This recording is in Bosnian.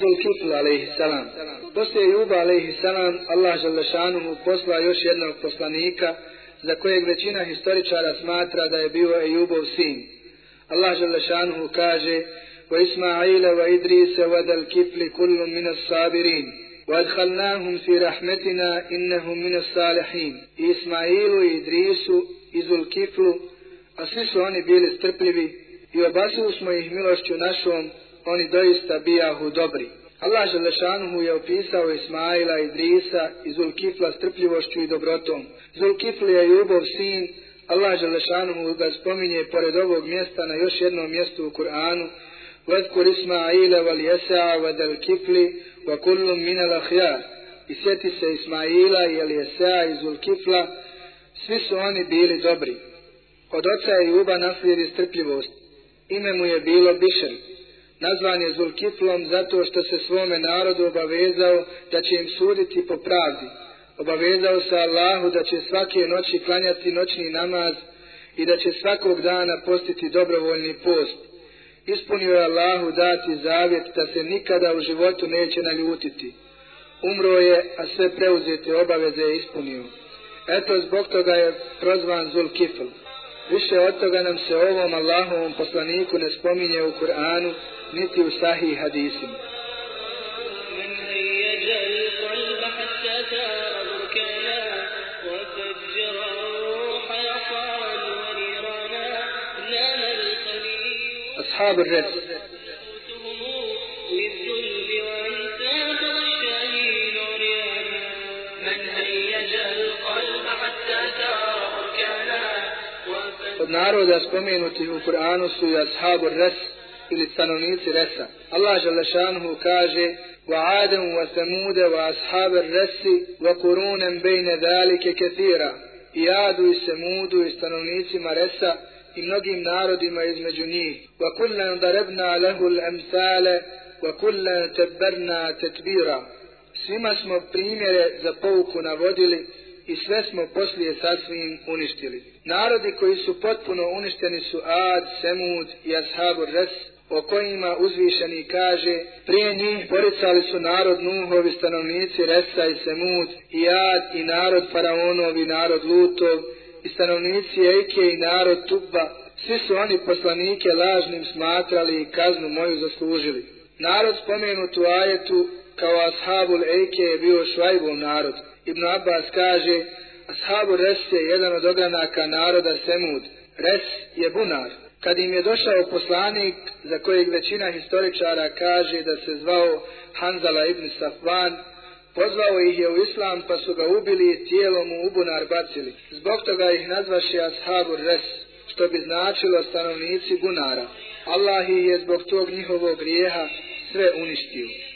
Zulkifl alaihissalam. Poslije Juba alaihissalam, Allah želešanuhu posla još jednog poslanika, za kojeg većina historičara smatra da je bio Ejubov sin. Allah želešanuhu kaže, wa Ismaila wa Idrisa wa dal kifli kullu minas sabirin. وادخلناهم في رحمتنا انهم من الصالحين اسماعيل i Idrisu i Zulkiflu a svi su oni bili strpljivi i obasili smo ih milošću našom oni doista bijahu dobri Allah Želešanuhu je opisao Ismaila, Idrisa i Zulkifla strpljivošću i dobrotom. Zulkifl je ljubov sin, Allah Želešanuhu ga spominje pored ovog mjesta na još jednom mjestu u Kur'anu. Vodkur Ismaila wal Jesa'a wa dal kifli wa kullum minal ahjar. I sjeti se Ismaila i Elijesa'a i Zulkifla, svi su oni bili dobri. Od oca je Juba naslijedi strpljivost. Ime mu je bilo Bišer nazvan je Zulkiflom zato što se svome narodu obavezao da će im suditi po pravdi. Obavezao se Allahu da će svake noći klanjati noćni namaz i da će svakog dana postiti dobrovoljni post. Ispunio je Allahu dati zavjet da se nikada u životu neće naljutiti. Umro je, a sve preuzete obaveze je ispunio. Eto, zbog toga je prozvan Zulkifl. Više od toga nam se ovom Allahovom poslaniku ne spominje u Kur'anu, niti u sahih hadisima. أصحاب الرس Od naroda spomenuti u Kur'anu su i ashabu res, ili stanovnici Resa. Allah Želešanuhu kaže وعادا وثمود وأصحاب الرس وقرونا بين ذلك كثيرا i Adu i Semudu i stanovnicima Resa i mnogim narodima između njih. وَكُلَّنْ دَرَبْنَا لَهُ الْأَمْثَالَ وَكُلَّنْ تَبَّرْنَا تَتْبِيرًا Svima smo primjere za pouku navodili i sve smo poslije sasvim uništili. Narodi koji su potpuno uništeni su Ad, Semud i Ashabu Res, o kojima uzvišeni kaže, prije njih poricali su narod Nuhovi, stanovnici Resa i Semud, i Ad, i narod Faraonov, i narod Lutov, i stanovnici Ejke, i narod Tuba svi su oni poslanike lažnim smatrali i kaznu moju zaslužili. Narod spomenut u ajetu, kao Ashabul Ejke je bio Švajbov narod. Ibn Abbas kaže, Ashabu Res je jedan od ogranaka naroda Semud. Res je bunar. Kad im je došao poslanik, za kojeg većina historičara kaže da se zvao Hanzala ibn Safvan, pozvao ih je u islam pa su ga ubili i tijelo mu u bunar bacili. Zbog toga ih nazvaše Ashabu Res, što bi značilo stanovnici bunara. Allah ih je zbog tog njihovog grijeha sve uništio.